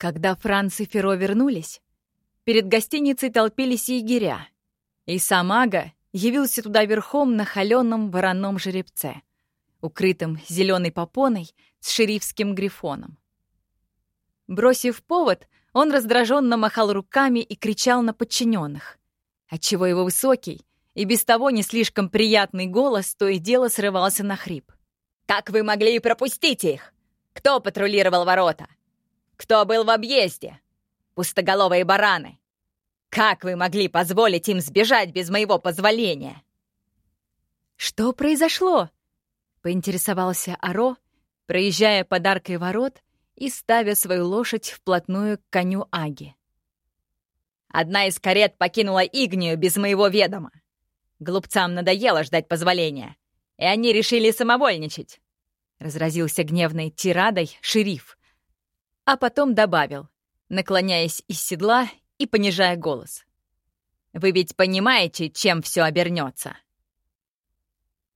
Когда Франц и Феро вернулись, перед гостиницей толпились егеря, и сам Ага явился туда верхом на холеном вороном жеребце, укрытым зеленой попоной с шерифским грифоном. Бросив повод, он раздраженно махал руками и кричал на подчиненных, отчего его высокий и без того не слишком приятный голос то и дело срывался на хрип. «Как вы могли пропустить их? Кто патрулировал ворота? Кто был в объезде? Пустоголовые бараны! Как вы могли позволить им сбежать без моего позволения?» «Что произошло?» — поинтересовался Аро, проезжая подаркой ворот и ставя свою лошадь вплотную к коню Аги. «Одна из карет покинула Игнию без моего ведома. Глупцам надоело ждать позволения, и они решили самовольничать», — разразился гневной тирадой шериф, а потом добавил, наклоняясь из седла и понижая голос. «Вы ведь понимаете, чем все обернется?»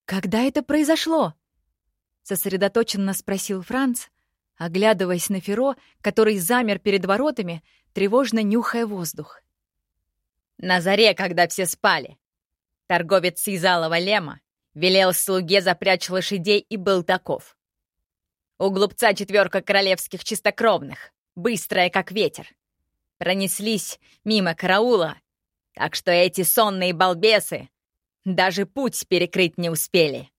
«Когда это произошло?» — сосредоточенно спросил Франц, оглядываясь на Феро, который замер перед воротами, тревожно нюхая воздух. «На заре, когда все спали, торговец из Алого Лема велел слуге запрячь лошадей и был таков. У глупца четверка королевских чистокровных, быстрая, как ветер. Пронеслись мимо караула, так что эти сонные балбесы даже путь перекрыть не успели».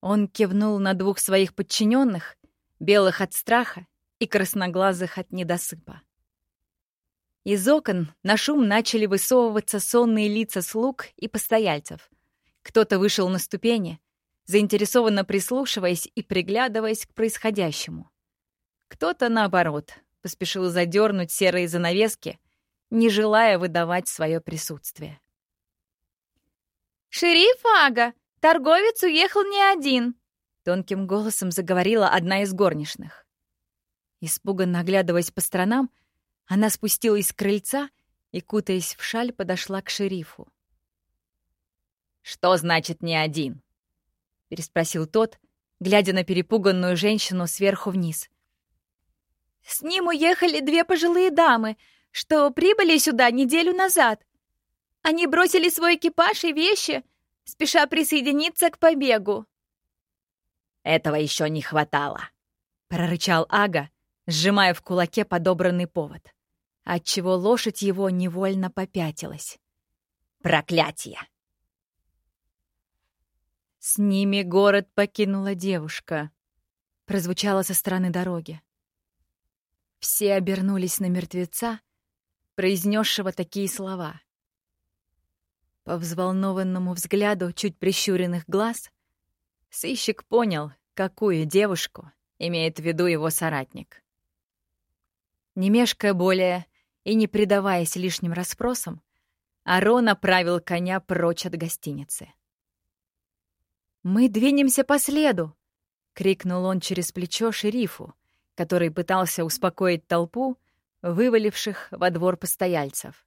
Он кивнул на двух своих подчиненных, белых от страха и красноглазых от недосыпа. Из окон на шум начали высовываться сонные лица слуг и постояльцев. Кто-то вышел на ступени, заинтересованно прислушиваясь и приглядываясь к происходящему. Кто-то, наоборот, поспешил задернуть серые занавески, не желая выдавать свое присутствие. «Шериф Ага, торговец уехал не один», Тонким голосом заговорила одна из горничных. Испуганно оглядываясь по сторонам, она спустилась с крыльца и, кутаясь в шаль, подошла к шерифу. «Что значит «не один»?» — переспросил тот, глядя на перепуганную женщину сверху вниз. «С ним уехали две пожилые дамы, что прибыли сюда неделю назад. Они бросили свой экипаж и вещи, спеша присоединиться к побегу. «Этого еще не хватало», — прорычал Ага, сжимая в кулаке подобранный повод, отчего лошадь его невольно попятилась. «Проклятие!» «С ними город покинула девушка», — прозвучало со стороны дороги. Все обернулись на мертвеца, произнесшего такие слова. По взволнованному взгляду чуть прищуренных глаз сыщик понял, какую девушку имеет в виду его соратник. Не мешкая более и не предаваясь лишним расспросам, Аро направил коня прочь от гостиницы. «Мы двинемся по следу!» — крикнул он через плечо шерифу, который пытался успокоить толпу, вываливших во двор постояльцев.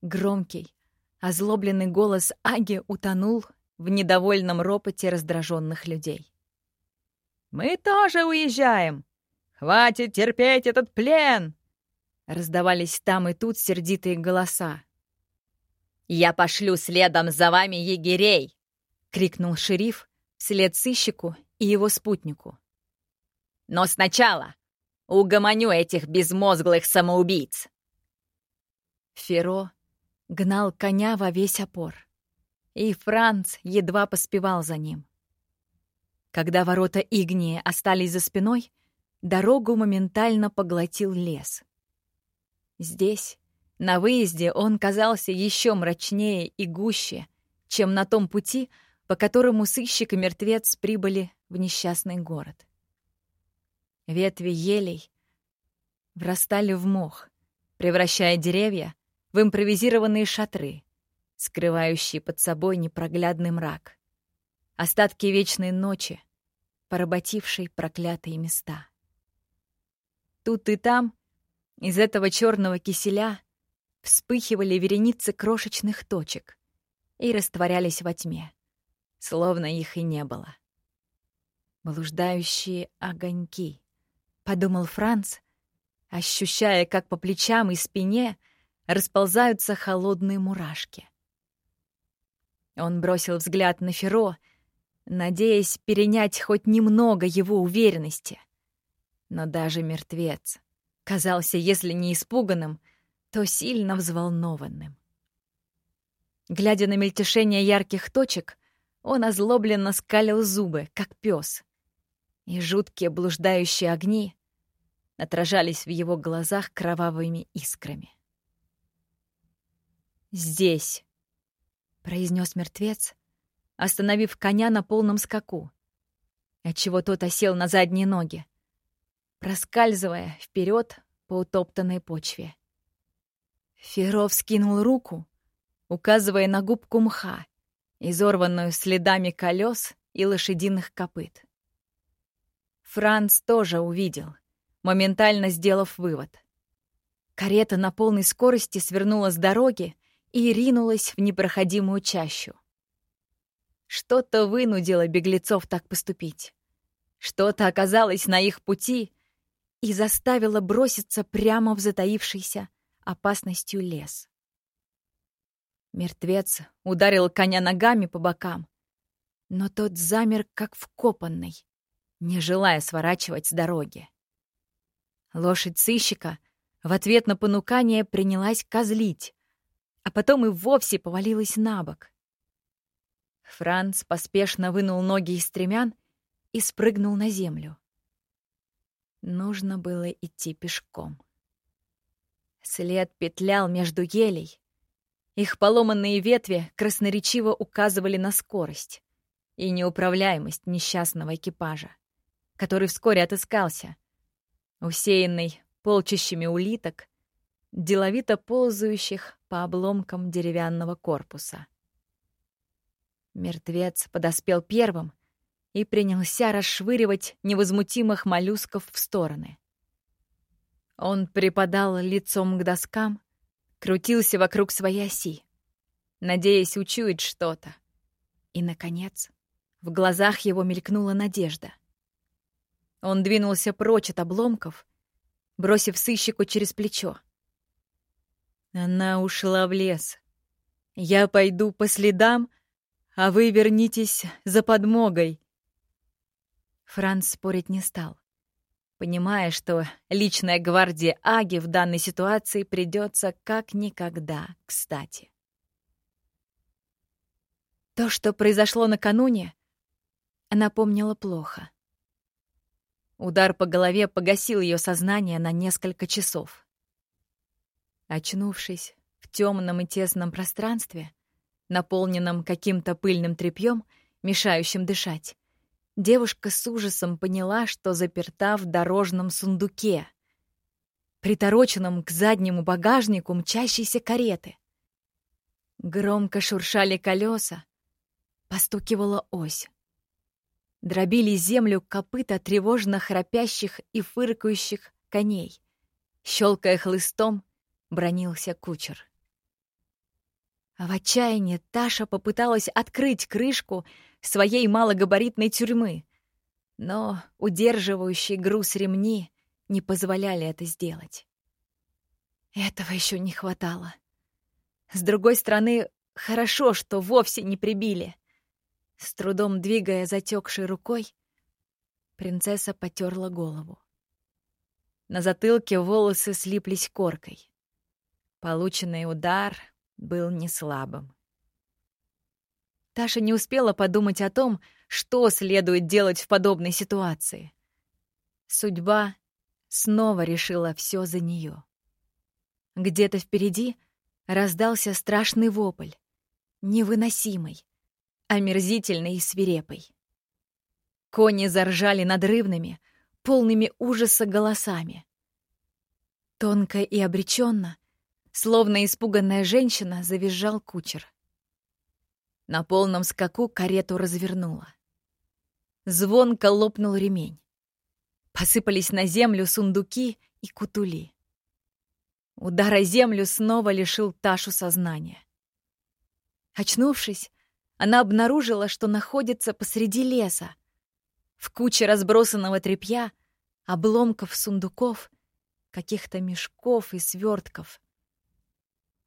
Громкий, озлобленный голос Аги утонул в недовольном ропоте раздраженных людей. «Мы тоже уезжаем! Хватит терпеть этот плен!» Раздавались там и тут сердитые голоса. «Я пошлю следом за вами егерей!» — крикнул шериф вслед сыщику и его спутнику. «Но сначала угомоню этих безмозглых самоубийц!» Феро гнал коня во весь опор, и Франц едва поспевал за ним. Когда ворота Игнии остались за спиной, дорогу моментально поглотил лес. Здесь, на выезде, он казался еще мрачнее и гуще, чем на том пути, по которому сыщик и мертвец прибыли в несчастный город. Ветви елей врастали в мох, превращая деревья в импровизированные шатры, скрывающие под собой непроглядный мрак остатки вечной ночи, поработившей проклятые места. Тут и там, из этого черного киселя, вспыхивали вереницы крошечных точек и растворялись во тьме, словно их и не было. «Блуждающие огоньки», — подумал Франц, ощущая, как по плечам и спине расползаются холодные мурашки. Он бросил взгляд на Феро, надеясь перенять хоть немного его уверенности. Но даже мертвец казался, если не испуганным, то сильно взволнованным. Глядя на мельтешение ярких точек, он озлобленно скалил зубы, как пес. И жуткие блуждающие огни отражались в его глазах кровавыми искрами. «Здесь», — произнес мертвец, остановив коня на полном скаку, отчего тот осел на задние ноги, проскальзывая вперед по утоптанной почве. Феров скинул руку, указывая на губку мха, изорванную следами колес и лошадиных копыт. Франц тоже увидел, моментально сделав вывод. Карета на полной скорости свернула с дороги и ринулась в непроходимую чащу. Что-то вынудило беглецов так поступить. Что-то оказалось на их пути и заставило броситься прямо в затаившийся опасностью лес. Мертвец ударил коня ногами по бокам, но тот замер, как вкопанный, не желая сворачивать с дороги. Лошадь сыщика в ответ на понукание принялась козлить, а потом и вовсе повалилась на бок. Франц поспешно вынул ноги из стремян и спрыгнул на землю. Нужно было идти пешком. След петлял между елей, их поломанные ветви красноречиво указывали на скорость и неуправляемость несчастного экипажа, который вскоре отыскался, усеянный полчищами улиток, деловито ползающих по обломкам деревянного корпуса. Мертвец подоспел первым и принялся расшвыривать невозмутимых моллюсков в стороны. Он припадал лицом к доскам, крутился вокруг своей оси, надеясь учуять что-то. И, наконец, в глазах его мелькнула надежда. Он двинулся прочь от обломков, бросив сыщику через плечо. Она ушла в лес. Я пойду по следам, а вы вернитесь за подмогой. Франц спорить не стал понимая, что личная гвардия Аги в данной ситуации придется как никогда кстати. То, что произошло накануне, она помнила плохо. Удар по голове погасил ее сознание на несколько часов. Очнувшись в темном и тесном пространстве, наполненном каким-то пыльным тряпьем, мешающим дышать, девушка с ужасом поняла, что заперта в дорожном сундуке, притороченном к заднему багажнику мчащейся кареты. Громко шуршали колеса, постукивала ось. Дробили землю копыта тревожно храпящих и фыркающих коней. Щелкая хлыстом, бронился кучер. В отчаянии Таша попыталась открыть крышку своей малогабаритной тюрьмы, но удерживающий груз ремни не позволяли это сделать. Этого еще не хватало. С другой стороны, хорошо, что вовсе не прибили. С трудом двигая затекшей рукой, принцесса потерла голову. На затылке волосы слиплись коркой. Полученный удар был не слабым. Таша не успела подумать о том, что следует делать в подобной ситуации. Судьба снова решила все за нее. Где-то впереди раздался страшный вопль, невыносимый, омерзительный и свирепый. Кони заржали надрывными, полными ужаса голосами. Тонко и обреченно Словно испуганная женщина, завизжал кучер. На полном скаку карету развернула. Звонко лопнул ремень. Посыпались на землю сундуки и кутули. Удар о землю снова лишил Ташу сознания. Очнувшись, она обнаружила, что находится посреди леса. В куче разбросанного тряпья, обломков сундуков каких-то мешков и свертков.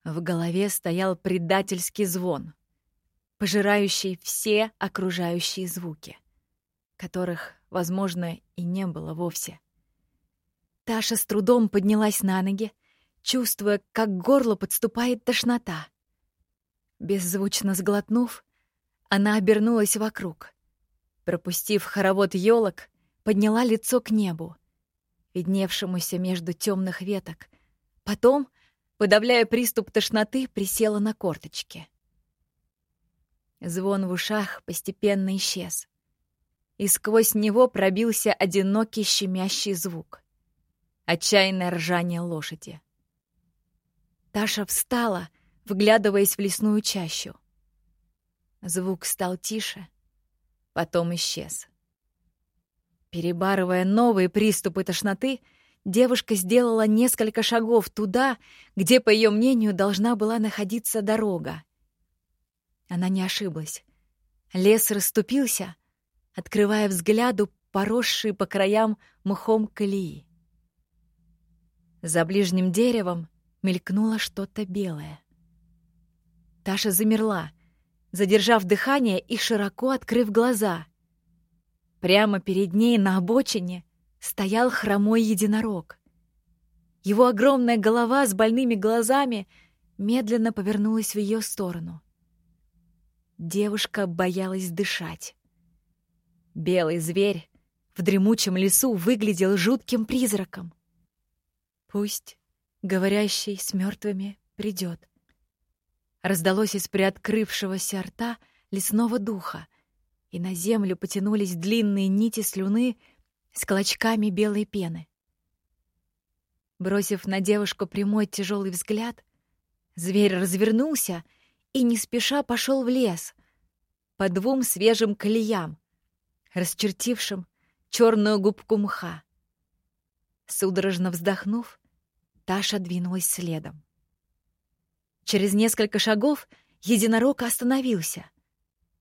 В голове стоял предательский звон, пожирающий все окружающие звуки, которых, возможно, и не было вовсе. Таша с трудом поднялась на ноги, чувствуя, как к горлу подступает тошнота. Беззвучно сглотнув, она обернулась вокруг. Пропустив хоровод елок, подняла лицо к небу, видневшемуся между темных веток. Потом, подавляя приступ тошноты, присела на корточки. Звон в ушах постепенно исчез, и сквозь него пробился одинокий щемящий звук. Отчаянное ржание лошади. Таша встала, вглядываясь в лесную чащу. Звук стал тише, потом исчез. Перебарывая новые приступы тошноты, девушка сделала несколько шагов туда, где, по ее мнению, должна была находиться дорога. Она не ошиблась. Лес расступился, открывая взгляду поросшие по краям мхом колеи. За ближним деревом мелькнуло что-то белое. Таша замерла, задержав дыхание и широко открыв глаза. Прямо перед ней на обочине стоял хромой единорог. Его огромная голова с больными глазами медленно повернулась в ее сторону. Девушка боялась дышать. Белый зверь в дремучем лесу выглядел жутким призраком. Пусть говорящий с мертвыми придет. Раздалось из приоткрывшегося рта лесного духа, и на землю потянулись длинные нити слюны с клочками белой пены. Бросив на девушку прямой тяжелый взгляд, зверь развернулся и не спеша пошел в лес по двум свежим колеям, расчертившим черную губку мха. Судорожно вздохнув, Таша двинулась следом. Через несколько шагов единорог остановился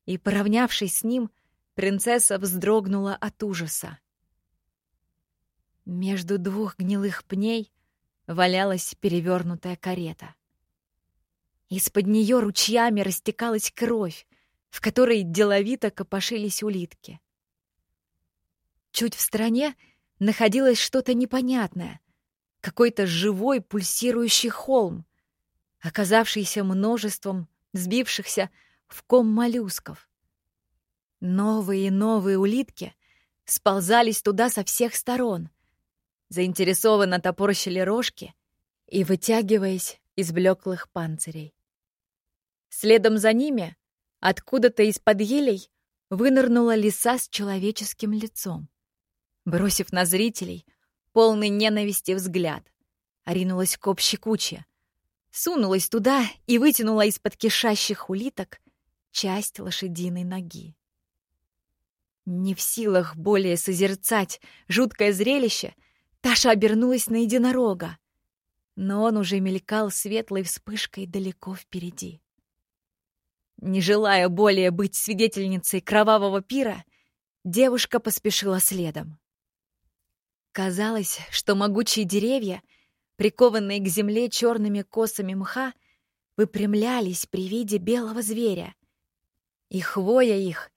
и, поравнявшись с ним, принцесса вздрогнула от ужаса. Между двух гнилых пней валялась перевернутая карета. Из-под нее ручьями растекалась кровь, в которой деловито копошились улитки. Чуть в стороне находилось что-то непонятное, какой-то живой пульсирующий холм, оказавшийся множеством сбившихся в ком моллюсков. Новые и новые улитки сползались туда со всех сторон, заинтересованно топорщили рожки и вытягиваясь из блеклых панцирей. Следом за ними, откуда-то из-под елей, вынырнула лиса с человеческим лицом. Бросив на зрителей полный ненависти взгляд, оринулась к общей куче, сунулась туда и вытянула из-под кишащих улиток часть лошадиной ноги. Не в силах более созерцать жуткое зрелище, Таша обернулась на единорога, но он уже мелькал светлой вспышкой далеко впереди. Не желая более быть свидетельницей кровавого пира, девушка поспешила следом. Казалось, что могучие деревья, прикованные к земле черными косами мха, выпрямлялись при виде белого зверя, и хвоя их,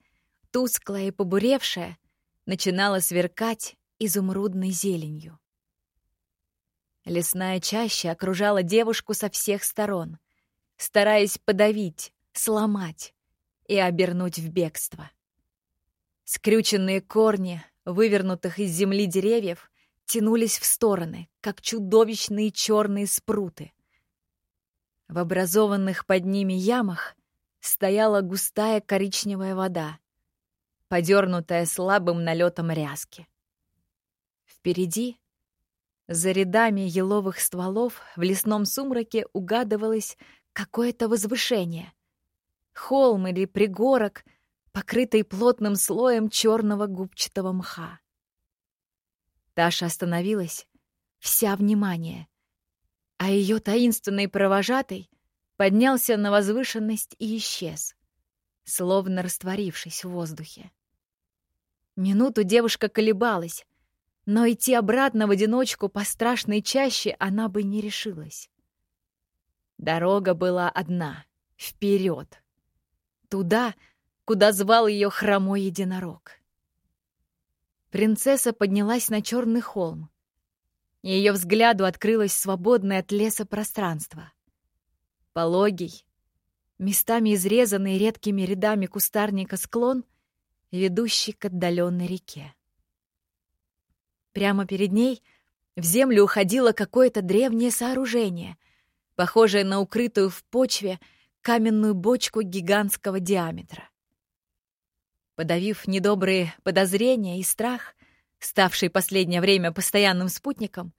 тусклая и побуревшая, начинала сверкать изумрудной зеленью. Лесная чаща окружала девушку со всех сторон, стараясь подавить, сломать и обернуть в бегство. Скрюченные корни, вывернутых из земли деревьев, тянулись в стороны, как чудовищные черные спруты. В образованных под ними ямах стояла густая коричневая вода, подернутая слабым налетом ряски. Впереди, за рядами еловых стволов, в лесном сумраке угадывалось какое-то возвышение. Холм или пригорок, покрытый плотным слоем черного губчатого мха. Таша остановилась, вся внимание, а ее таинственный провожатый поднялся на возвышенность и исчез, словно растворившись в воздухе. Минуту девушка колебалась, но идти обратно в одиночку по страшной чаще она бы не решилась. Дорога была одна — вперед, туда, куда звал ее хромой единорог. Принцесса поднялась на черный холм. Ее взгляду открылось свободное от леса пространство. Пологий, местами изрезанный редкими рядами кустарника склон, ведущий к отдаленной реке. Прямо перед ней в землю уходило какое-то древнее сооружение, похожее на укрытую в почве каменную бочку гигантского диаметра. Подавив недобрые подозрения и страх, ставший последнее время постоянным спутником,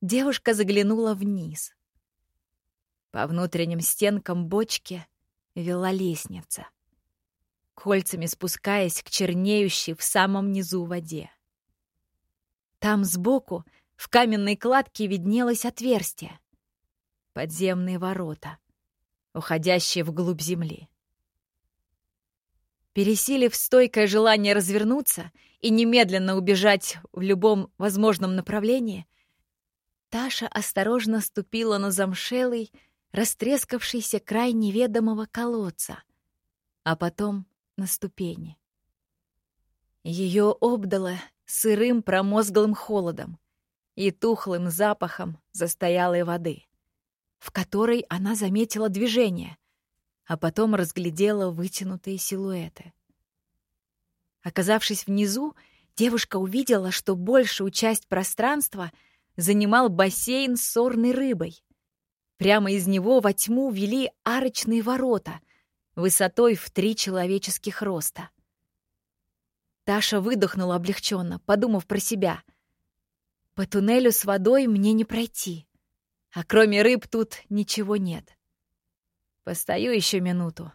девушка заглянула вниз. По внутренним стенкам бочки вела лестница, кольцами спускаясь к чернеющей в самом низу воде. Там сбоку в каменной кладке виднелось отверстие. Подземные ворота, уходящие вглубь земли. Пересилив стойкое желание развернуться и немедленно убежать в любом возможном направлении, Таша осторожно ступила на замшелый, растрескавшийся край неведомого колодца, а потом на ступени. Ее обдало сырым промозглым холодом и тухлым запахом застоялой воды, в которой она заметила движение, а потом разглядела вытянутые силуэты. Оказавшись внизу, девушка увидела, что большую часть пространства занимал бассейн с сорной рыбой. Прямо из него во тьму вели арочные ворота высотой в три человеческих роста. Таша выдохнула облегченно, подумав про себя. «По туннелю с водой мне не пройти, а кроме рыб тут ничего нет». Постою еще минуту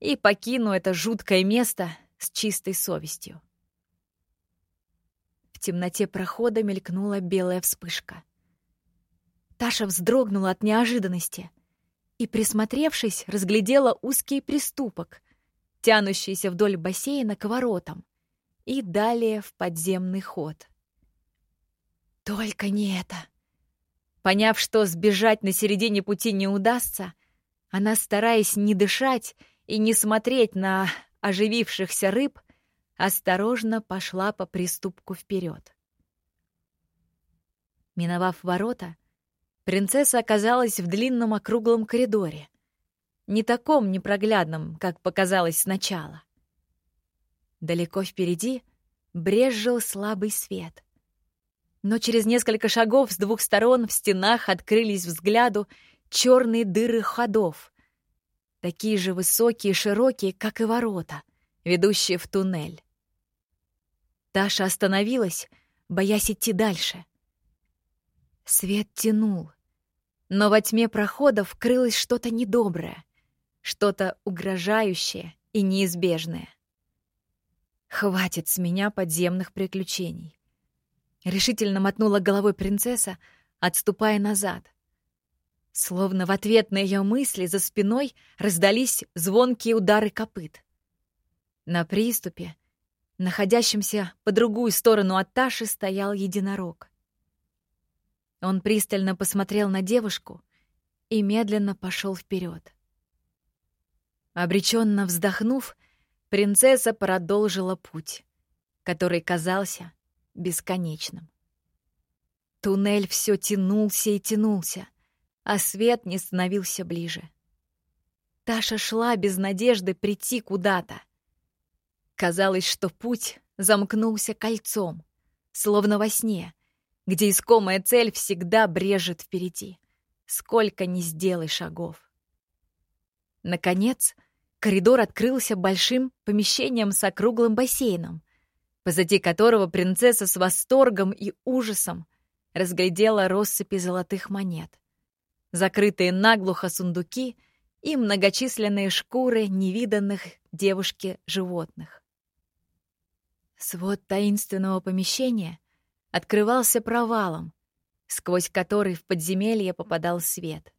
и покину это жуткое место с чистой совестью. В темноте прохода мелькнула белая вспышка. Таша вздрогнула от неожиданности и, присмотревшись, разглядела узкий приступок, тянущийся вдоль бассейна к воротам и далее в подземный ход. Только не это! Поняв, что сбежать на середине пути не удастся, она, стараясь не дышать и не смотреть на оживившихся рыб, осторожно пошла по приступку вперед. Миновав ворота, принцесса оказалась в длинном округлом коридоре, не таком непроглядном, как показалось сначала. Далеко впереди брезжил слабый свет. Но через несколько шагов с двух сторон в стенах открылись взгляду черные дыры ходов, такие же высокие и широкие, как и ворота, ведущие в туннель. Таша остановилась, боясь идти дальше. Свет тянул, но во тьме проходов крылось что-то недоброе, что-то угрожающее и неизбежное. «Хватит с меня подземных приключений!» Решительно мотнула головой принцесса, отступая назад — Словно в ответ на ее мысли за спиной раздались звонкие удары копыт. На приступе, находящемся по другую сторону от Таши, стоял единорог. Он пристально посмотрел на девушку и медленно пошел вперед. Обреченно вздохнув, принцесса продолжила путь, который казался бесконечным. Туннель все тянулся и тянулся — а свет не становился ближе. Таша шла без надежды прийти куда-то. Казалось, что путь замкнулся кольцом, словно во сне, где искомая цель всегда брежет впереди, сколько ни сделай шагов. Наконец, коридор открылся большим помещением с округлым бассейном, позади которого принцесса с восторгом и ужасом разглядела россыпи золотых монет закрытые наглухо сундуки и многочисленные шкуры невиданных девушке животных. Свод таинственного помещения открывался провалом, сквозь который в подземелье попадал свет.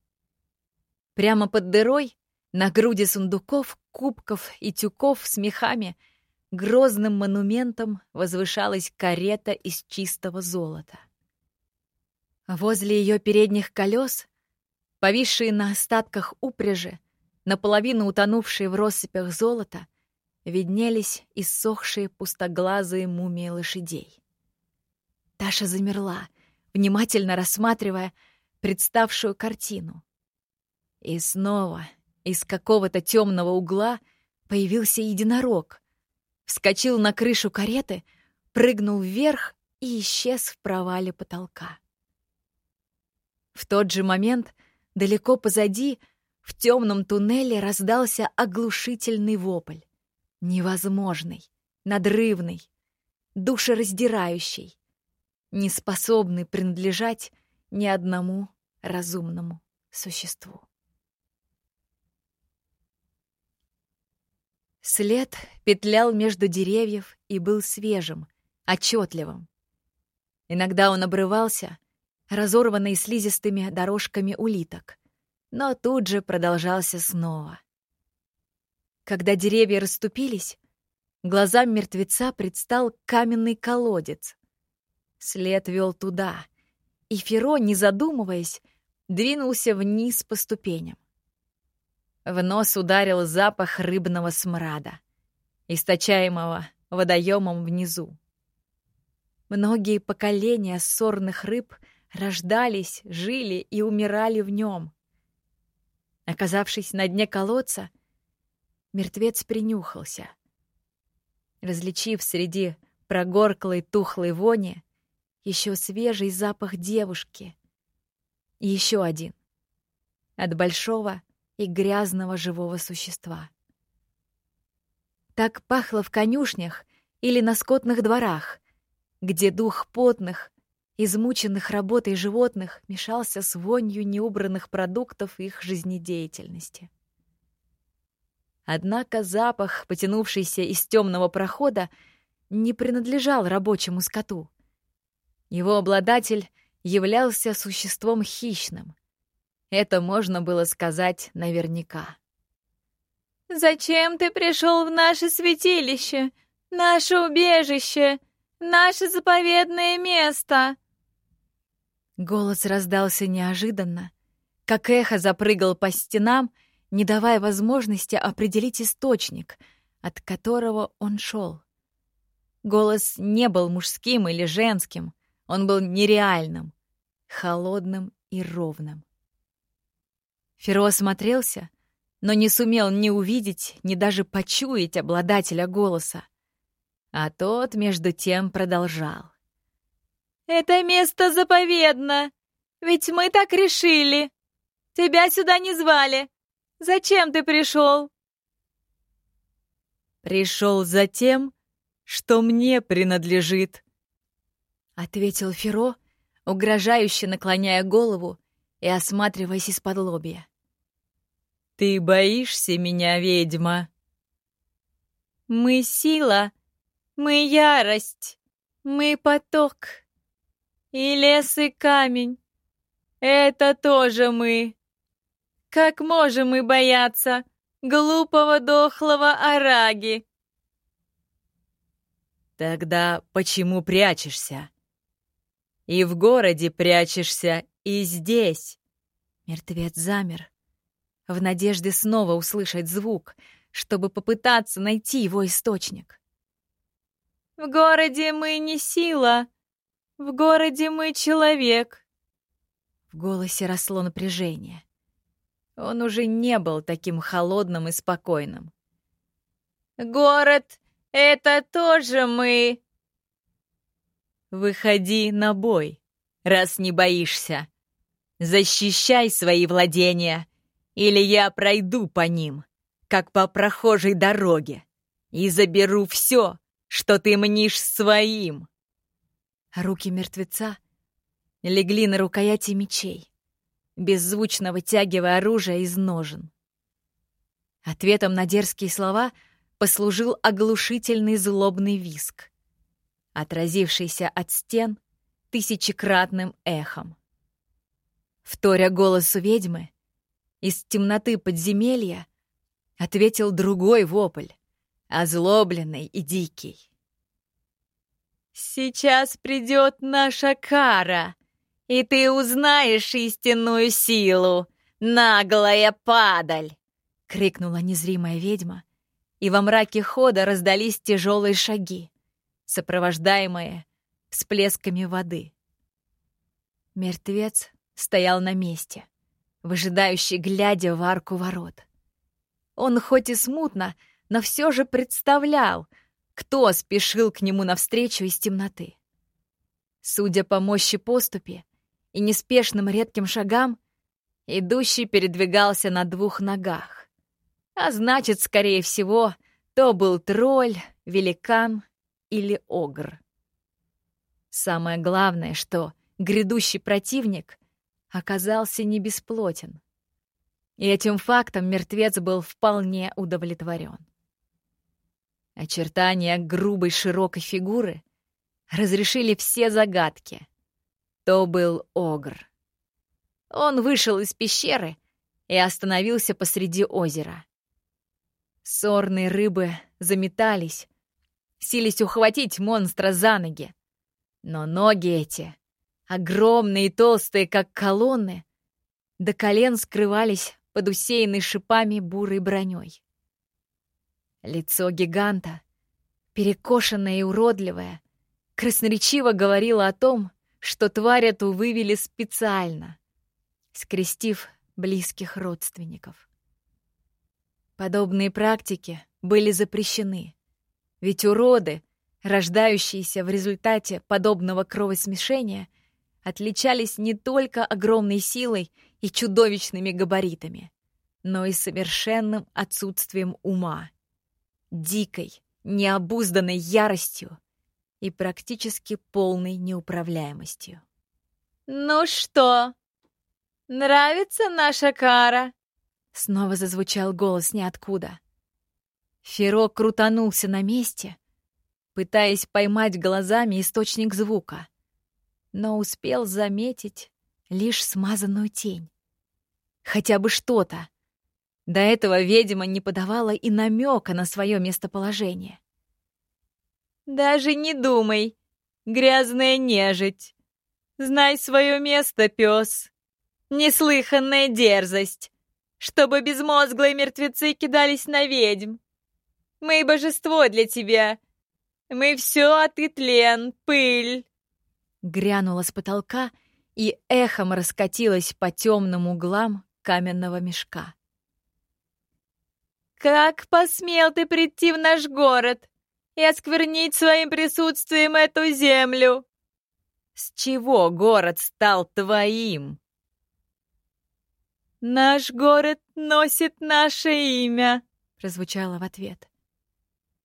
Прямо под дырой, на груди сундуков, кубков и тюков с мехами, грозным монументом возвышалась карета из чистого золота. Возле ее передних колес, повисшие на остатках упряжи, наполовину утонувшие в россыпях золота, виднелись иссохшие пустоглазые мумии лошадей. Таша замерла, внимательно рассматривая представшую картину. И снова из какого-то темного угла появился единорог, вскочил на крышу кареты, прыгнул вверх и исчез в провале потолка. В тот же момент далеко позади в темном туннеле раздался оглушительный вопль. Невозможный, надрывный, душераздирающий, неспособный принадлежать ни одному разумному существу. След петлял между деревьев и был свежим, отчетливым. Иногда он обрывался, разорванный слизистыми дорожками улиток, но тут же продолжался снова. Когда деревья расступились, глазам мертвеца предстал каменный колодец. След вел туда, и Феро, не задумываясь, двинулся вниз по ступеням. В нос ударил запах рыбного смрада, источаемого водоемом внизу. Многие поколения сорных рыб рождались, жили и умирали в нем. Оказавшись на дне колодца, мертвец принюхался. Различив среди прогорклой тухлой вони еще свежий запах девушки. И еще один. От большого и грязного живого существа. Так пахло в конюшнях или на скотных дворах, где дух потных, измученных работой животных мешался с вонью неубранных продуктов их жизнедеятельности. Однако запах, потянувшийся из темного прохода, не принадлежал рабочему скоту. Его обладатель являлся существом хищным, это можно было сказать наверняка. «Зачем ты пришел в наше святилище, наше убежище, наше заповедное место?» Голос раздался неожиданно, как эхо запрыгал по стенам, не давая возможности определить источник, от которого он шел. Голос не был мужским или женским, он был нереальным, холодным и ровным. Феро осмотрелся, но не сумел ни увидеть, ни даже почуять обладателя голоса. А тот, между тем, продолжал. «Это место заповедно, ведь мы так решили. Тебя сюда не звали. Зачем ты пришел?» «Пришел за тем, что мне принадлежит», — ответил Феро, угрожающе наклоняя голову и осматриваясь из-под лобья. «Ты боишься меня, ведьма?» «Мы сила, мы ярость, мы поток. И лес, и камень — это тоже мы. Как можем мы бояться глупого дохлого Араги?» «Тогда почему прячешься?» «И в городе прячешься, и здесь. Мертвец замер, в надежде снова услышать звук, чтобы попытаться найти его источник. «В городе мы не сила, в городе мы человек». В голосе росло напряжение. Он уже не был таким холодным и спокойным. «Город — это тоже мы!» «Выходи на бой, раз не боишься!» Защищай свои владения, или я пройду по ним, как по прохожей дороге, и заберу все, что ты мнишь своим. Руки мертвеца легли на рукояти мечей, беззвучно вытягивая оружие из ножен. Ответом на дерзкие слова послужил оглушительный злобный виск, отразившийся от стен тысячекратным эхом. Вторя голосу ведьмы, из темноты подземелья ответил другой вопль, озлобленный и дикий. «Сейчас придет наша кара, и ты узнаешь истинную силу, наглая падаль!» — крикнула незримая ведьма, и во мраке хода раздались тяжелые шаги, сопровождаемые всплесками воды. Мертвец стоял на месте, выжидающий, глядя в арку ворот. Он хоть и смутно, но все же представлял, кто спешил к нему навстречу из темноты. Судя по мощи поступи и неспешным редким шагам, идущий передвигался на двух ногах. А значит, скорее всего, то был тролль, великан или огр. Самое главное, что грядущий противник оказался не бесплотен. И этим фактом мертвец был вполне удовлетворен. Очертания грубой широкой фигуры разрешили все загадки. То был Огр. Он вышел из пещеры и остановился посреди озера. Сорные рыбы заметались, сились ухватить монстра за ноги. Но ноги эти, огромные и толстые, как колонны, до колен скрывались под усеянной шипами бурой броней. Лицо гиганта, перекошенное и уродливое, красноречиво говорило о том, что тварь эту вывели специально, скрестив близких родственников. Подобные практики были запрещены, ведь уроды, рождающиеся в результате подобного кровосмешения, отличались не только огромной силой и чудовищными габаритами, но и совершенным отсутствием ума дикой, необузданной яростью и практически полной неуправляемостью. «Ну что, нравится наша кара?» Снова зазвучал голос ниоткуда. Феро крутанулся на месте, пытаясь поймать глазами источник звука, но успел заметить лишь смазанную тень. Хотя бы что-то, до этого ведьма не подавала и намека на свое местоположение. «Даже не думай, грязная нежить. Знай свое место, пес. Неслыханная дерзость, чтобы безмозглые мертвецы кидались на ведьм. Мы божество для тебя. Мы все, а ты тлен, пыль». Грянула с потолка и эхом раскатилась по темным углам каменного мешка. «Как посмел ты прийти в наш город и осквернить своим присутствием эту землю?» «С чего город стал твоим?» «Наш город носит наше имя», — прозвучало в ответ.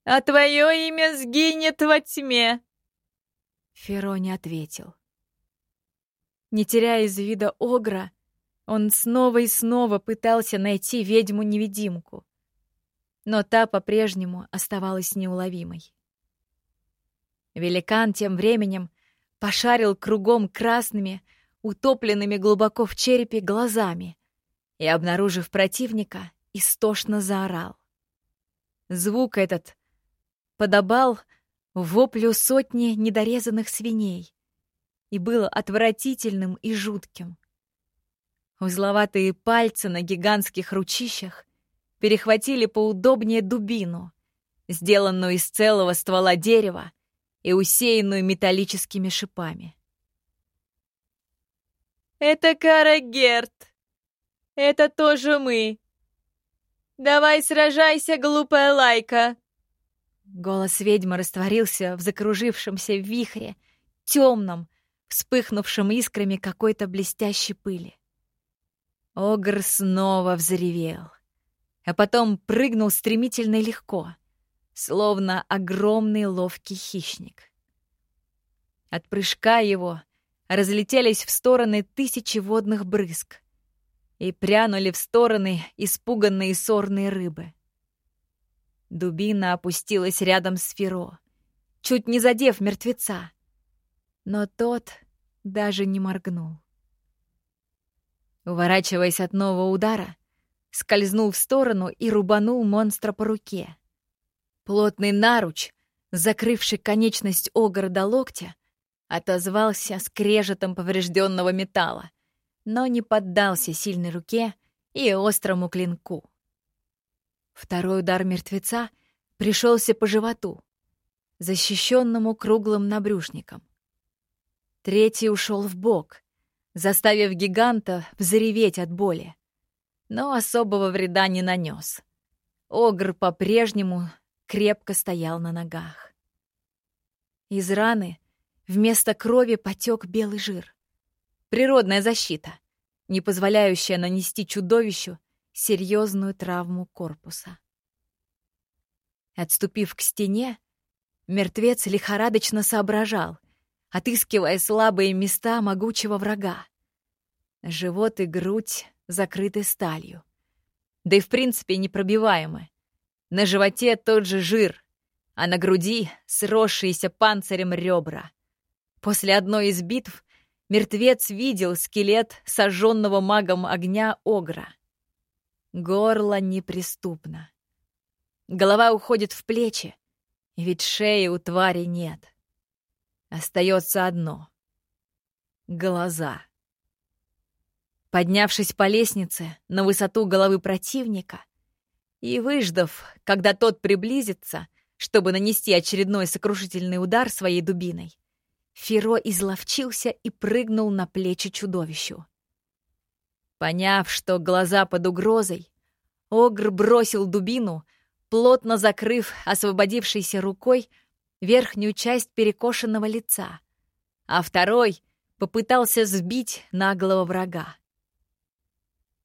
«А твое имя сгинет во тьме». Феро не ответил. Не теряя из вида Огра, он снова и снова пытался найти ведьму-невидимку но та по-прежнему оставалась неуловимой. Великан тем временем пошарил кругом красными, утопленными глубоко в черепе глазами и, обнаружив противника, истошно заорал. Звук этот подобал воплю сотни недорезанных свиней и был отвратительным и жутким. Узловатые пальцы на гигантских ручищах перехватили поудобнее дубину, сделанную из целого ствола дерева и усеянную металлическими шипами. «Это Кара Герт. Это тоже мы. Давай сражайся, глупая лайка!» Голос ведьмы растворился в закружившемся вихре, темном, вспыхнувшем искрами какой-то блестящей пыли. Огр снова взревел а потом прыгнул стремительно и легко, словно огромный ловкий хищник. От прыжка его разлетелись в стороны тысячи водных брызг и прянули в стороны испуганные сорные рыбы. Дубина опустилась рядом с Феро, чуть не задев мертвеца, но тот даже не моргнул. Уворачиваясь от нового удара, скользнул в сторону и рубанул монстра по руке. Плотный наруч, закрывший конечность огра до локтя, отозвался скрежетом поврежденного металла, но не поддался сильной руке и острому клинку. Второй удар мертвеца пришелся по животу, защищенному круглым набрюшником. Третий ушел в бок, заставив гиганта взреветь от боли, но особого вреда не нанес. Огр по-прежнему крепко стоял на ногах. Из раны вместо крови потек белый жир. Природная защита, не позволяющая нанести чудовищу серьезную травму корпуса. Отступив к стене, мертвец лихорадочно соображал, отыскивая слабые места могучего врага. Живот и грудь закрыты сталью. Да и в принципе непробиваемы. На животе тот же жир, а на груди сросшиеся панцирем ребра. После одной из битв мертвец видел скелет сожженного магом огня Огра. Горло неприступно. Голова уходит в плечи, ведь шеи у твари нет. Остается одно — глаза. Поднявшись по лестнице на высоту головы противника и выждав, когда тот приблизится, чтобы нанести очередной сокрушительный удар своей дубиной, Феро изловчился и прыгнул на плечи чудовищу. Поняв, что глаза под угрозой, Огр бросил дубину, плотно закрыв освободившейся рукой верхнюю часть перекошенного лица, а второй попытался сбить наглого врага.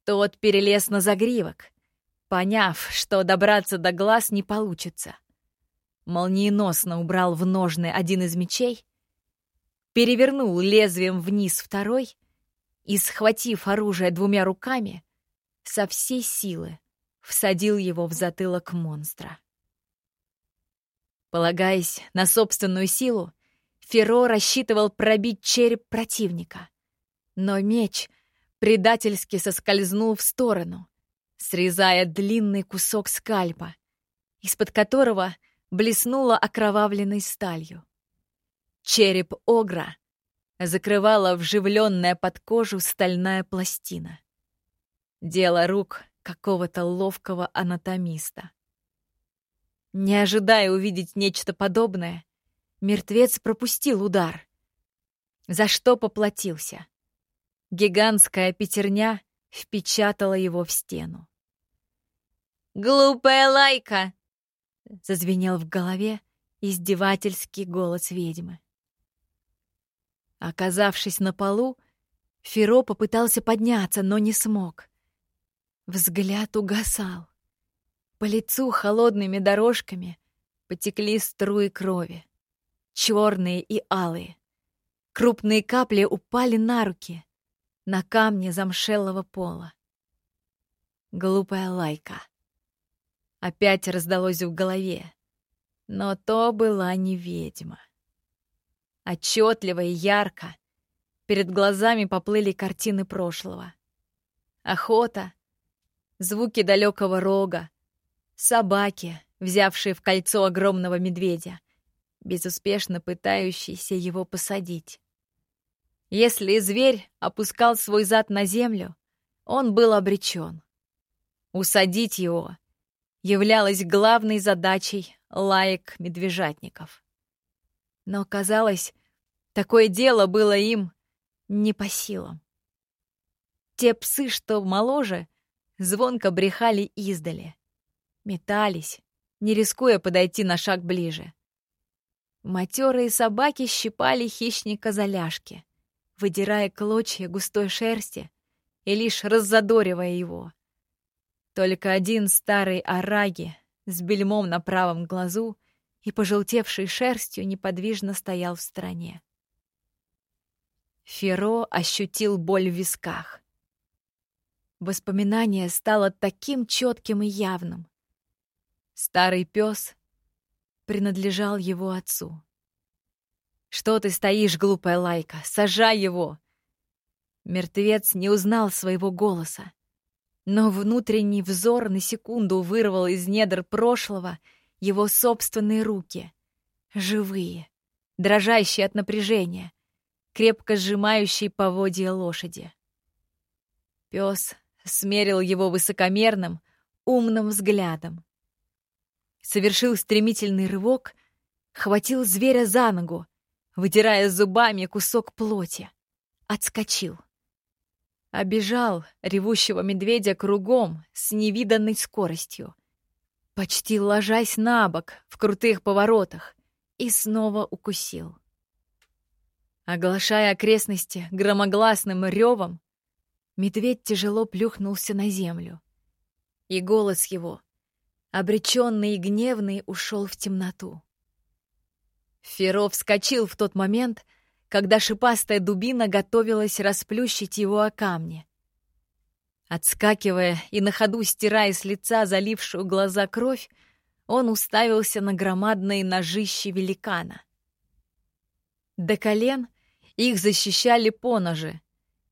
Тот перелез на загривок, поняв, что добраться до глаз не получится. Молниеносно убрал в ножны один из мечей, перевернул лезвием вниз второй и, схватив оружие двумя руками, со всей силы всадил его в затылок монстра. Полагаясь на собственную силу, Феро рассчитывал пробить череп противника. Но меч предательски соскользнул в сторону, срезая длинный кусок скальпа, из-под которого блеснула окровавленной сталью. Череп огра закрывала вживленная под кожу стальная пластина. Дело рук какого-то ловкого анатомиста. Не ожидая увидеть нечто подобное, мертвец пропустил удар, за что поплатился. Гигантская пятерня впечатала его в стену. «Глупая лайка!» — зазвенел в голове издевательский голос ведьмы. Оказавшись на полу, Феро попытался подняться, но не смог. Взгляд угасал. По лицу холодными дорожками потекли струи крови. Черные и алые. Крупные капли упали на руки, на камни замшелого пола. Глупая лайка. Опять раздалось в голове. Но то была не ведьма. Отчетливо и ярко перед глазами поплыли картины прошлого. Охота, звуки далекого рога, собаки, взявшие в кольцо огромного медведя, безуспешно пытающиеся его посадить. Если зверь опускал свой зад на землю, он был обречен. Усадить его являлось главной задачей лаек медвежатников. Но, казалось, такое дело было им не по силам. Те псы, что моложе, звонко брехали издали. Метались, не рискуя подойти на шаг ближе. Матерые собаки щипали хищника за ляжки, выдирая клочья густой шерсти и лишь раззадоривая его. Только один старый араги с бельмом на правом глазу и пожелтевшей шерстью неподвижно стоял в стороне. Феро ощутил боль в висках. Воспоминание стало таким четким и явным. Старый пес принадлежал его отцу. «Что ты стоишь, глупая лайка? Сажай его!» Мертвец не узнал своего голоса, но внутренний взор на секунду вырвал из недр прошлого его собственные руки, живые, дрожащие от напряжения, крепко сжимающие поводья лошади. Пес смерил его высокомерным, умным взглядом. Совершил стремительный рывок, хватил зверя за ногу, вытирая зубами кусок плоти. Отскочил. Обежал ревущего медведя кругом с невиданной скоростью, почти ложась на бок в крутых поворотах, и снова укусил. Оглашая окрестности громогласным ревом, медведь тяжело плюхнулся на землю. И голос его, обреченный и гневный, ушел в темноту. Феро вскочил в тот момент, когда шипастая дубина готовилась расплющить его о камни. Отскакивая и на ходу стирая с лица залившую глаза кровь, он уставился на громадные ножищи великана. До колен их защищали поножи,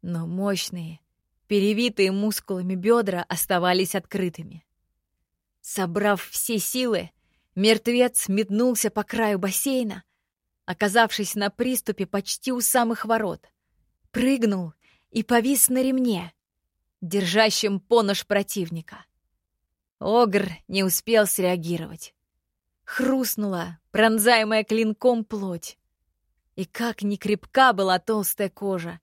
но мощные, перевитые мускулами бедра оставались открытыми. Собрав все силы, мертвец метнулся по краю бассейна, оказавшись на приступе почти у самых ворот, прыгнул и повис на ремне, держащем понож противника. Огр не успел среагировать. Хрустнула, пронзаемая клинком плоть. И как ни крепка была толстая кожа,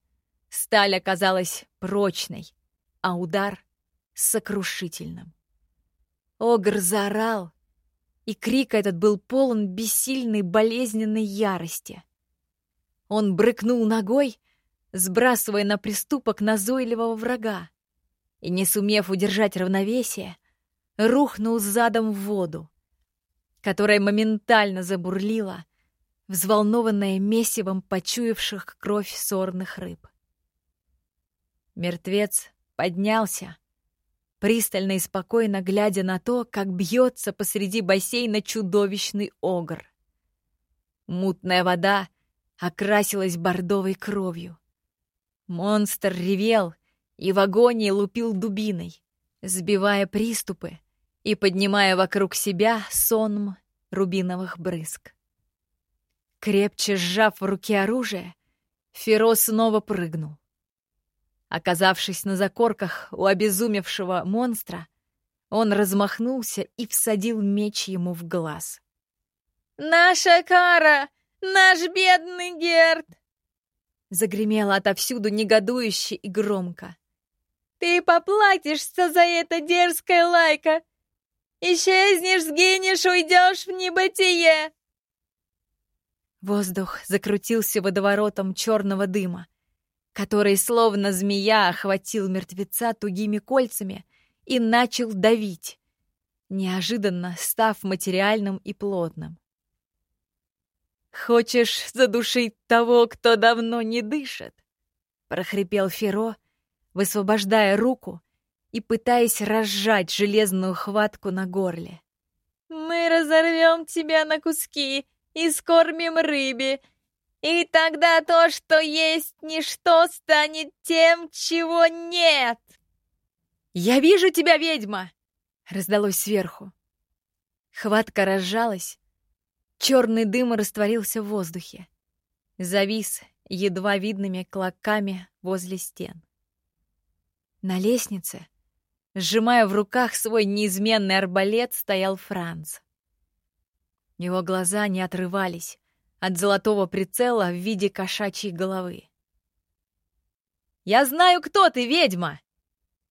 сталь оказалась прочной, а удар — сокрушительным. Огр заорал, и крик этот был полон бессильной болезненной ярости. Он брыкнул ногой, сбрасывая на приступок назойливого врага, и, не сумев удержать равновесие, рухнул задом в воду, которая моментально забурлила, взволнованная месивом почуявших кровь сорных рыб. Мертвец поднялся, пристально и спокойно глядя на то, как бьется посреди бассейна чудовищный огр. Мутная вода окрасилась бордовой кровью. Монстр ревел и в агонии лупил дубиной, сбивая приступы и поднимая вокруг себя сонм рубиновых брызг. Крепче сжав в руке оружие, Феро снова прыгнул. Оказавшись на закорках у обезумевшего монстра, он размахнулся и всадил меч ему в глаз. «Наша кара! Наш бедный Герд!» Загремело отовсюду негодующе и громко. «Ты поплатишься за это, дерзкая лайка! Исчезнешь, сгинешь, уйдешь в небытие!» Воздух закрутился водоворотом черного дыма, который, словно змея, охватил мертвеца тугими кольцами и начал давить, неожиданно став материальным и плотным. «Хочешь задушить того, кто давно не дышит?» — прохрипел Феро, высвобождая руку и пытаясь разжать железную хватку на горле. «Мы разорвем тебя на куски и скормим рыбе, и тогда то, что есть ничто, станет тем, чего нет. «Я вижу тебя, ведьма!» — раздалось сверху. Хватка разжалась. Черный дым растворился в воздухе. Завис едва видными клоками возле стен. На лестнице, сжимая в руках свой неизменный арбалет, стоял Франц. Его глаза не отрывались от золотого прицела в виде кошачьей головы. «Я знаю, кто ты, ведьма!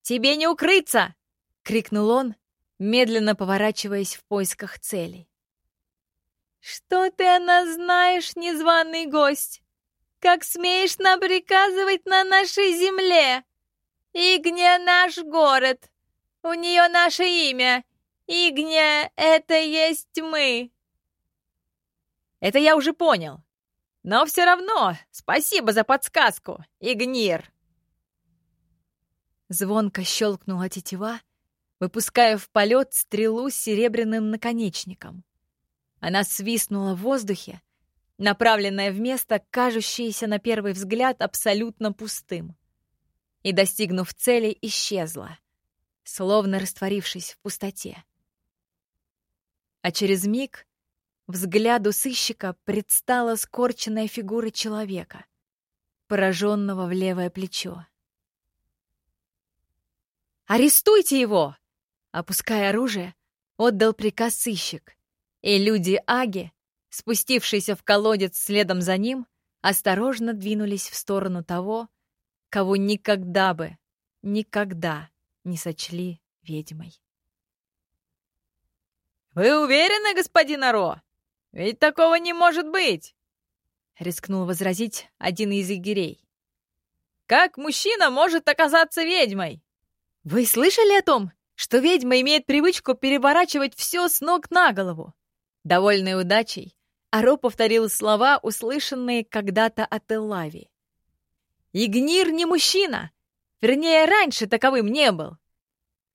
Тебе не укрыться!» — крикнул он, медленно поворачиваясь в поисках целей. «Что ты о нас знаешь, незваный гость? Как смеешь нам приказывать на нашей земле? Игня — наш город, у нее наше имя. Игня — это есть мы!» Это я уже понял. Но все равно спасибо за подсказку, Игнир!» Звонко щелкнула тетива, выпуская в полет стрелу с серебряным наконечником. Она свистнула в воздухе, направленная в место, кажущееся на первый взгляд абсолютно пустым. И, достигнув цели, исчезла, словно растворившись в пустоте. А через миг взгляду сыщика предстала скорченная фигура человека, пораженного в левое плечо. «Арестуйте его!» Опуская оружие, отдал приказ сыщик, и люди Аги, спустившиеся в колодец следом за ним, осторожно двинулись в сторону того, кого никогда бы, никогда не сочли ведьмой. «Вы уверены, господин Аро? Ведь такого не может быть!» — рискнул возразить один из егерей. «Как мужчина может оказаться ведьмой?» «Вы слышали о том, что ведьма имеет привычку переворачивать все с ног на голову?» Довольной удачей, Аро повторил слова, услышанные когда-то от Эллави. «Игнир не мужчина! Вернее, раньше таковым не был.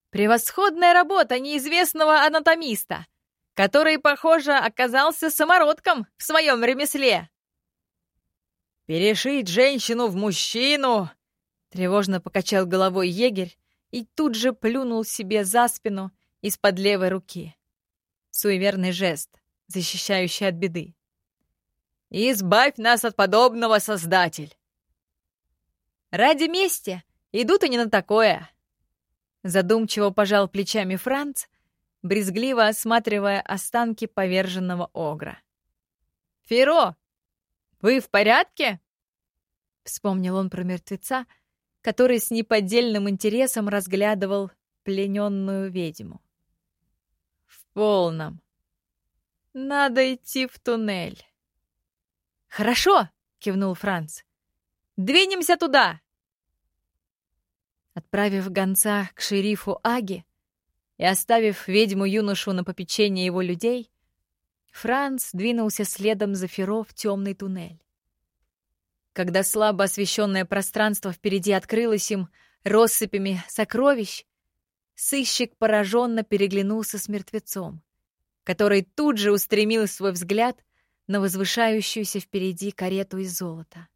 Превосходная работа неизвестного анатомиста, который, похоже, оказался самородком в своем ремесле. «Перешить женщину в мужчину!» Тревожно покачал головой егерь и тут же плюнул себе за спину из-под левой руки. Суеверный жест, защищающий от беды. «Избавь нас от подобного, Создатель!» «Ради мести идут и не на такое!» Задумчиво пожал плечами Франц, брезгливо осматривая останки поверженного огра. «Феро, вы в порядке?» Вспомнил он про мертвеца, который с неподдельным интересом разглядывал плененную ведьму. «В полном. Надо идти в туннель». «Хорошо!» — кивнул Франц. «Двинемся туда!» Отправив гонца к шерифу Аги и оставив ведьму-юношу на попечение его людей, Франц двинулся следом за Феро в темный туннель. Когда слабо освещенное пространство впереди открылось им россыпями сокровищ, сыщик пораженно переглянулся с мертвецом, который тут же устремил свой взгляд на возвышающуюся впереди карету из золота.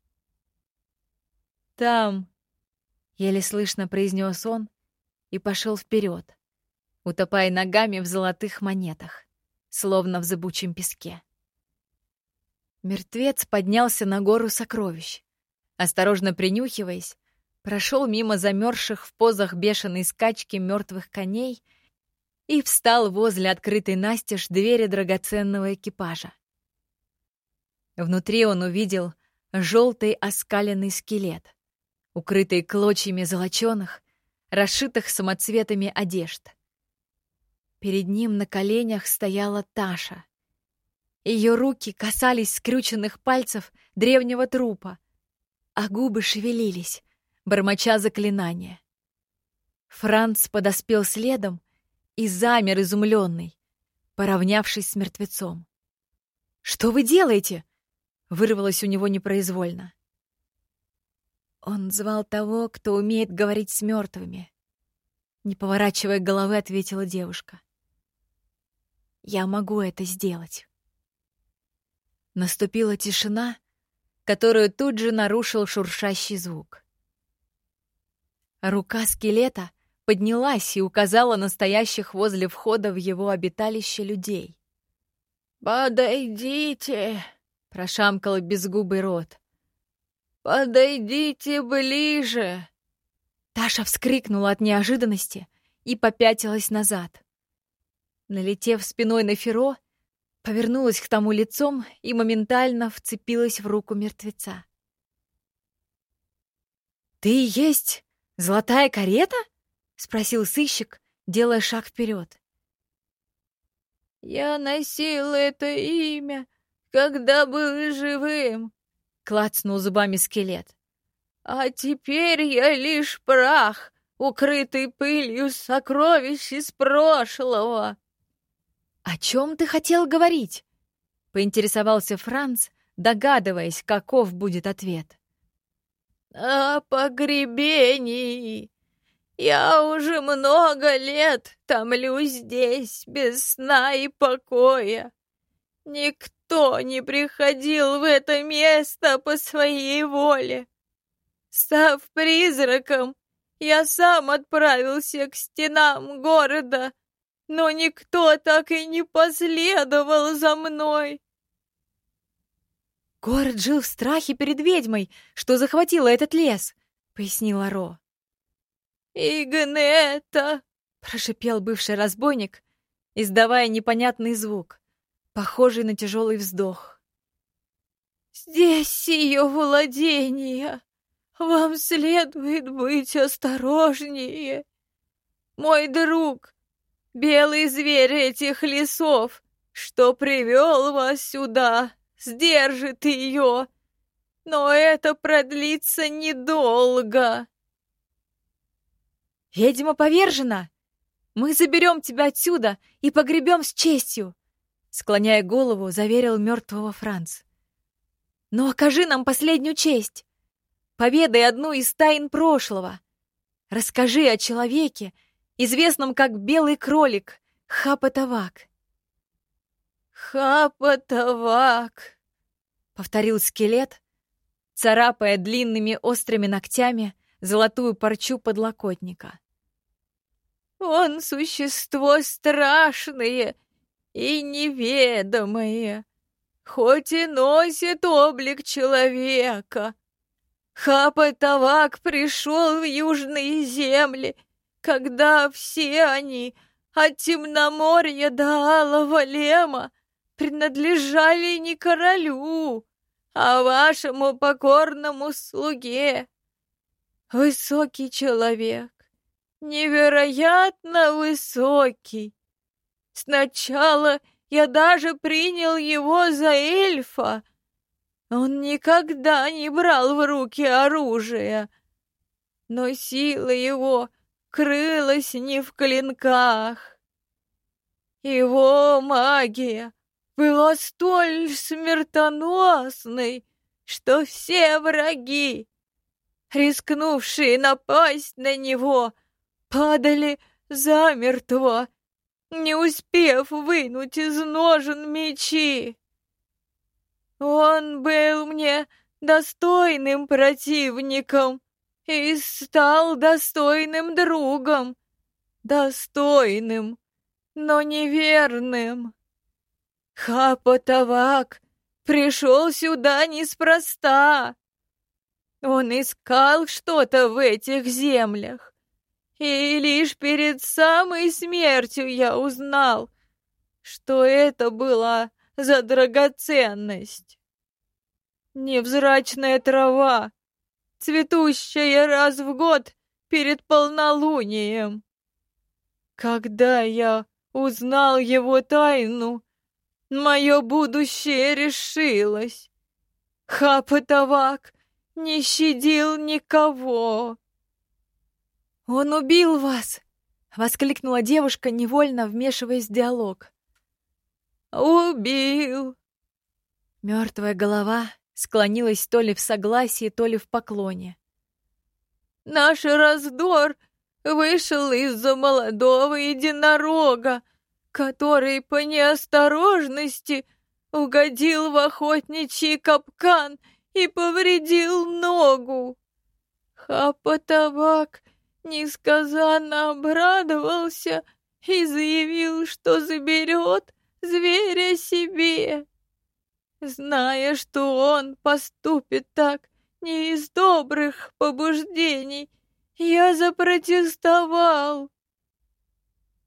«Там!» — еле слышно произнес он и пошел вперед, утопая ногами в золотых монетах, словно в зыбучем песке. Мертвец поднялся на гору сокровищ. Осторожно принюхиваясь, прошел мимо замерзших в позах бешеной скачки мертвых коней и встал возле открытой настежь двери драгоценного экипажа. Внутри он увидел желтый оскаленный скелет, укрытый клочьями золоченых, расшитых самоцветами одежд. Перед ним на коленях стояла Таша, ее руки касались скрюченных пальцев древнего трупа, а губы шевелились, бормоча заклинания. Франц подоспел следом и замер изумленный, поравнявшись с мертвецом. «Что вы делаете?» — вырвалось у него непроизвольно. Он звал того, кто умеет говорить с мертвыми. Не поворачивая головы, ответила девушка. «Я могу это сделать». Наступила тишина, которую тут же нарушил шуршащий звук. Рука скелета поднялась и указала настоящих возле входа в его обиталище людей. «Подойдите!» — прошамкал безгубый рот. «Подойдите ближе!» Таша вскрикнула от неожиданности и попятилась назад. Налетев спиной на Феро, повернулась к тому лицом и моментально вцепилась в руку мертвеца. «Ты есть золотая карета?» — спросил сыщик, делая шаг вперед. «Я носил это имя, когда был живым», — клацнул зубами скелет. «А теперь я лишь прах, укрытый пылью сокровищ из прошлого». «О чем ты хотел говорить?» — поинтересовался Франц, догадываясь, каков будет ответ. «О погребении! Я уже много лет томлю здесь, без сна и покоя. Никто не приходил в это место по своей воле. Став призраком, я сам отправился к стенам города, но никто так и не последовал за мной. «Город жил в страхе перед ведьмой, что захватила этот лес», — пояснила Ро. «Игнета!» — прошипел бывший разбойник, издавая непонятный звук, похожий на тяжелый вздох. «Здесь ее владение. Вам следует быть осторожнее. Мой друг, белый зверь этих лесов, что привел вас сюда, сдержит ее, но это продлится недолго». «Ведьма повержена! Мы заберем тебя отсюда и погребем с честью!» Склоняя голову, заверил мертвого Франц. «Но окажи нам последнюю честь! Поведай одну из тайн прошлого! Расскажи о человеке, известном как Белый Кролик, Хапатавак!» «Хапатавак!» — повторил скелет, царапая длинными острыми ногтями золотую парчу подлокотника. Он существо страшное и неведомое, хоть и носит облик человека. Хапатавак пришел в южные земли, когда все они, от темноморья до Алого Лема, принадлежали не королю, а вашему покорному слуге. Высокий человек, невероятно высокий. Сначала я даже принял его за эльфа. Он никогда не брал в руки оружие, но сила его крылась не в клинках. Его магия была столь смертоносной, что все враги, рискнувшие напасть на него, падали замертво, не успев вынуть из ножен мечи. Он был мне достойным противником и стал достойным другом, достойным, но неверным. Хапотовак пришел сюда неспроста. Он искал что-то в этих землях. И лишь перед самой смертью я узнал, что это была за драгоценность. Невзрачная трава, цветущая раз в год перед полнолунием. Когда я узнал его тайну, мое будущее решилось. Хапатавак не щадил никого. «Он убил вас!» — воскликнула девушка, невольно вмешиваясь в диалог. «Убил!» Мертвая голова склонилась то ли в согласии, то ли в поклоне. «Наш раздор вышел из-за молодого единорога, который по неосторожности угодил в охотничий капкан и повредил ногу. Хапатавак несказанно обрадовался и заявил, что заберет зверя себе. Зная, что он поступит так не из добрых побуждений, я запротестовал.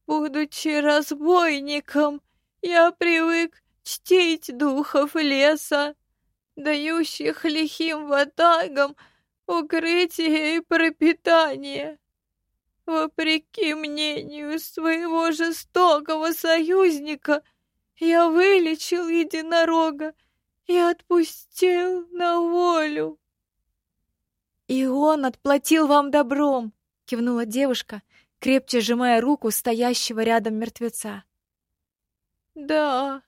Будучи разбойником, я привык чтить духов леса, дающих лихим ватагам укрытие и пропитание. Вопреки мнению своего жестокого союзника, я вылечил единорога и отпустил на волю. «И он отплатил вам добром!» — кивнула девушка, крепче сжимая руку стоящего рядом мертвеца. «Да,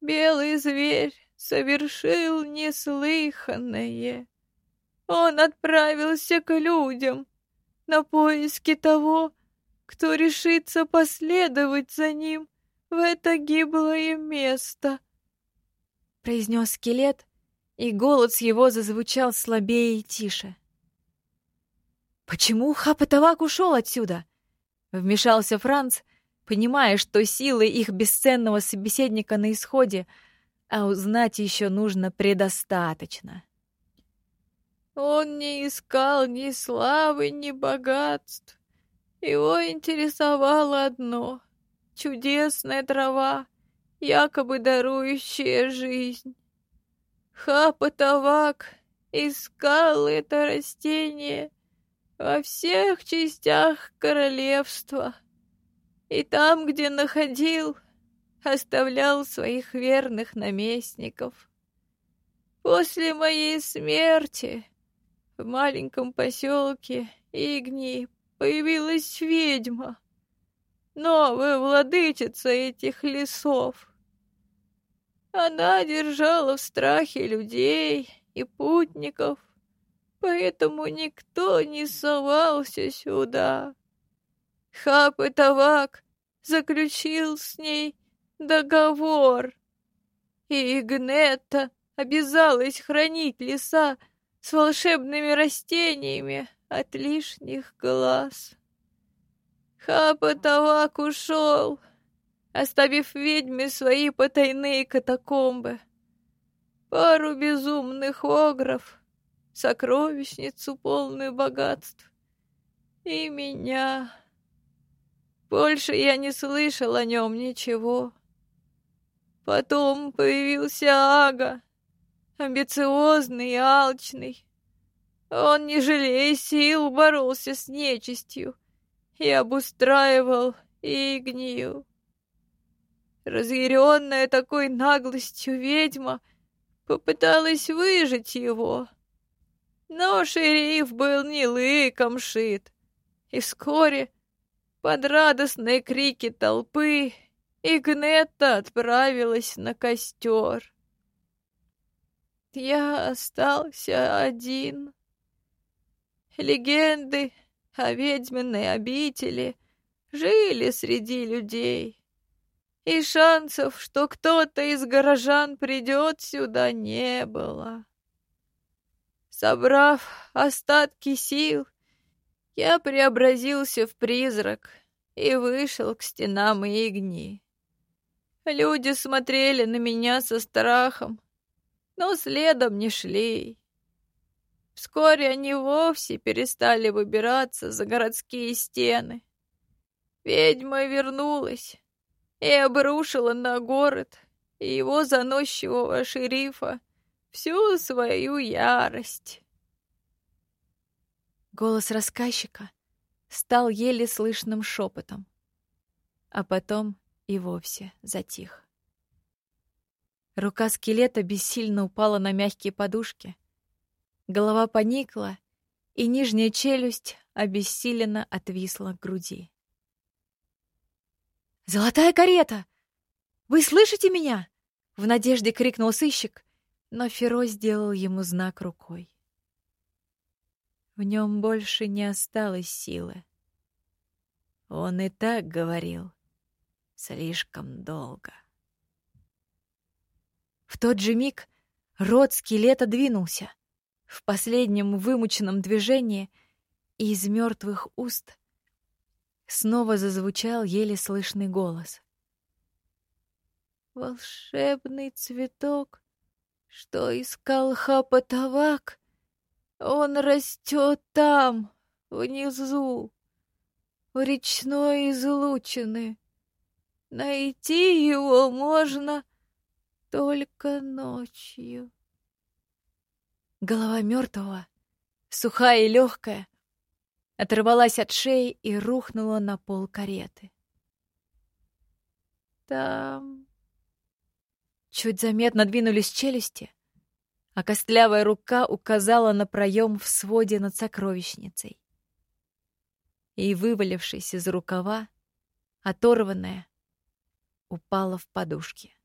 белый зверь совершил неслыханное. Он отправился к людям, на поиски того, кто решится последовать за ним в это гиблое место. Произнес скелет, и голос его зазвучал слабее и тише. «Почему Хапатавак ушел отсюда?» — вмешался Франц, понимая, что силы их бесценного собеседника на исходе, а узнать еще нужно предостаточно. Он не искал ни славы, ни богатств. Его интересовало одно — чудесная трава, якобы дарующая жизнь. Хапатавак искал это растение во всех частях королевства. И там, где находил, оставлял своих верных наместников. После моей смерти в маленьком поселке Игни появилась ведьма, новая владычица этих лесов. Она держала в страхе людей и путников, поэтому никто не совался сюда. Хап и Тавак заключил с ней договор, и Игнетта обязалась хранить леса с волшебными растениями от лишних глаз. Хапа-Тавак ушел, оставив ведьме свои потайные катакомбы, пару безумных огров, сокровищницу полную богатств и меня. Больше я не слышал о нем ничего. Потом появился Ага, амбициозный и алчный. Он, не жалея сил, боролся с нечистью и обустраивал Игнию. Разъяренная такой наглостью ведьма попыталась выжить его. Но шериф был не лыком шит, и вскоре под радостные крики толпы Игнетта отправилась на костер. Я остался один. Легенды о ведьминой обители жили среди людей, и шансов, что кто-то из горожан придет сюда, не было. Собрав остатки сил, я преобразился в призрак и вышел к стенам Игни. Люди смотрели на меня со страхом, но следом не шли. Вскоре они вовсе перестали выбираться за городские стены. Ведьма вернулась и обрушила на город и его заносчивого шерифа всю свою ярость. Голос рассказчика стал еле слышным шепотом, а потом и вовсе затих. Рука скелета бессильно упала на мягкие подушки. Голова поникла, и нижняя челюсть обессиленно отвисла к груди. «Золотая карета! Вы слышите меня?» — в надежде крикнул сыщик, но Феро сделал ему знак рукой. В нем больше не осталось силы. Он и так говорил слишком долго. В тот же миг рот скелета двинулся. В последнем вымученном движении и из мертвых уст снова зазвучал еле слышный голос. «Волшебный цветок, что искал Хапатавак, он растет там, внизу, в речной излучины. Найти его можно только ночью. Голова мертвого, сухая и легкая, оторвалась от шеи и рухнула на пол кареты. Там... Чуть заметно двинулись челюсти, а костлявая рука указала на проем в своде над сокровищницей. И, вывалившись из рукава, оторванная, упала в подушки.